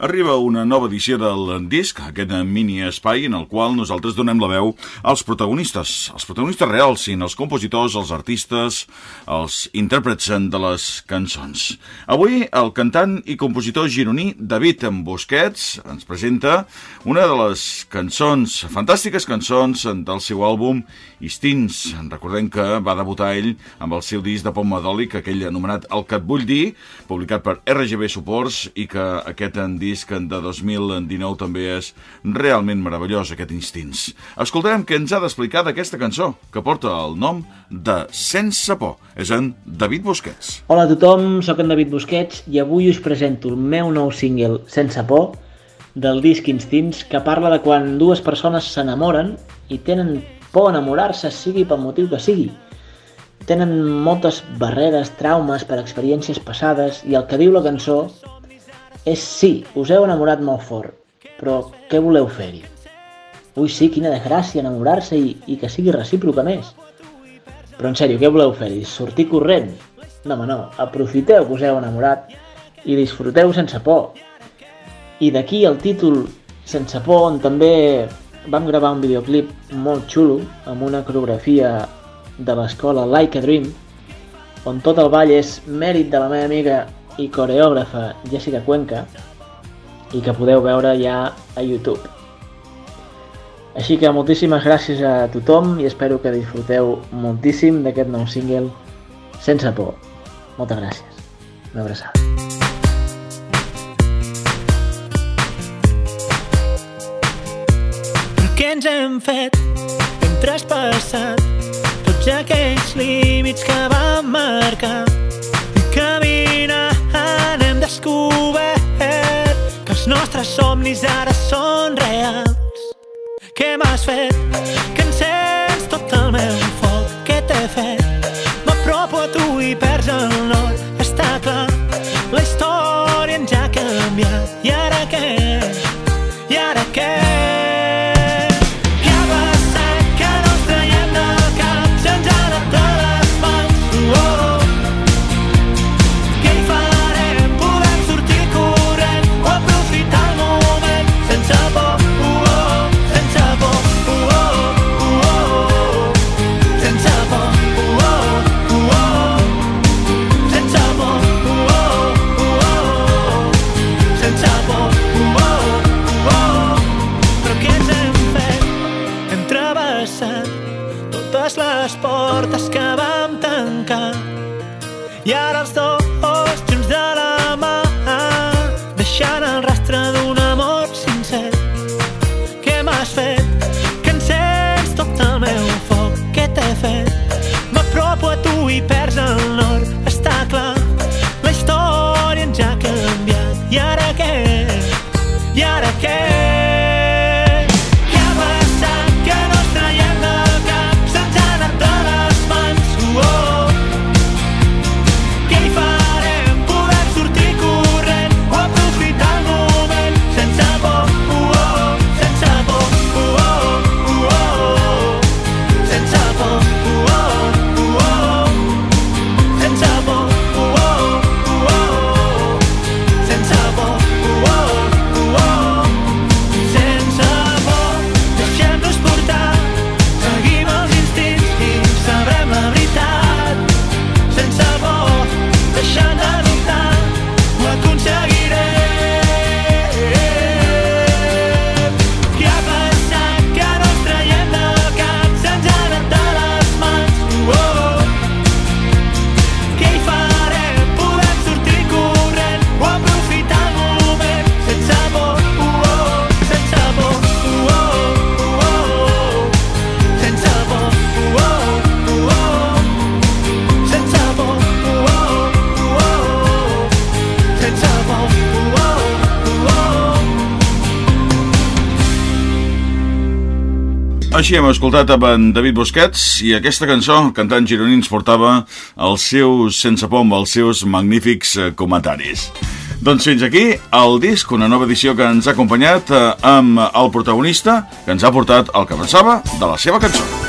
Arriba una nova edició del disc, aquest mini espai en el qual nosaltres donem la veu als protagonistes, els protagonistes reals, siguin els compositors, els artistes, els intèrprets de les cançons. Avui el cantant i compositor gironí David Busquets ens presenta una de les cançons, fantàstiques cançons del seu àlbum Istins. Recordem que va debutar ell amb el seu disc de pop madòlic, aquell anomenat El que et vull dir, publicat per RGB Suports i que aquest disc disc de 2019 també és realment meravellós, aquest Instints. Escoltarem què ens ha d'explicar d'aquesta cançó, que porta el nom de Sense por. És en David Busquets. Hola a tothom, sóc en David Busquets i avui us presento el meu nou single Sense por del disc Instints que parla de quan dues persones s'enamoren i tenen por a enamorar-se, sigui pel motiu que sigui. Tenen moltes barreres, traumes per experiències passades i el que diu la cançó és sí, us heu enamorat molt fort, però què voleu fer-hi? Ui, sí, quina desgràcia enamorar-se i, i que sigui recíproca més. Però en sèrio, què voleu fer-hi? Sortir corrent? No, home, no, aprofiteu que us heu enamorat i disfruteu sense por. I d'aquí el títol Sense por, on també vam gravar un videoclip molt xulo amb una coreografia de l'escola Like a Dream, on tot el ball és mèrit de la meva amiga i coreògrafa Jessica Cuenca i que podeu veure ja a YouTube. Així que moltíssimes gràcies a tothom i espero que disfruteu moltíssim d'aquest nou single Sense por. Moltes gràcies. Una abraçada. què ens hem fet? Hem traspassat tots aquells límits que vam marcar descobert que els nostres somnis ara són reals. Què m'has fet? Que encens tot el meu foc. Què t'he fet? M'apropo a tu i perds el nord. Està clar, la història ens ha canviat. I tancar i ara els Així hem escoltat amb en David Busquets i aquesta cançó, cantant gironí, ens portava els seus sense por amb els seus magnífics eh, comentaris. Doncs fins aquí el disc, una nova edició que ens ha acompanyat eh, amb el protagonista que ens ha portat el que pensava de la seva cançó.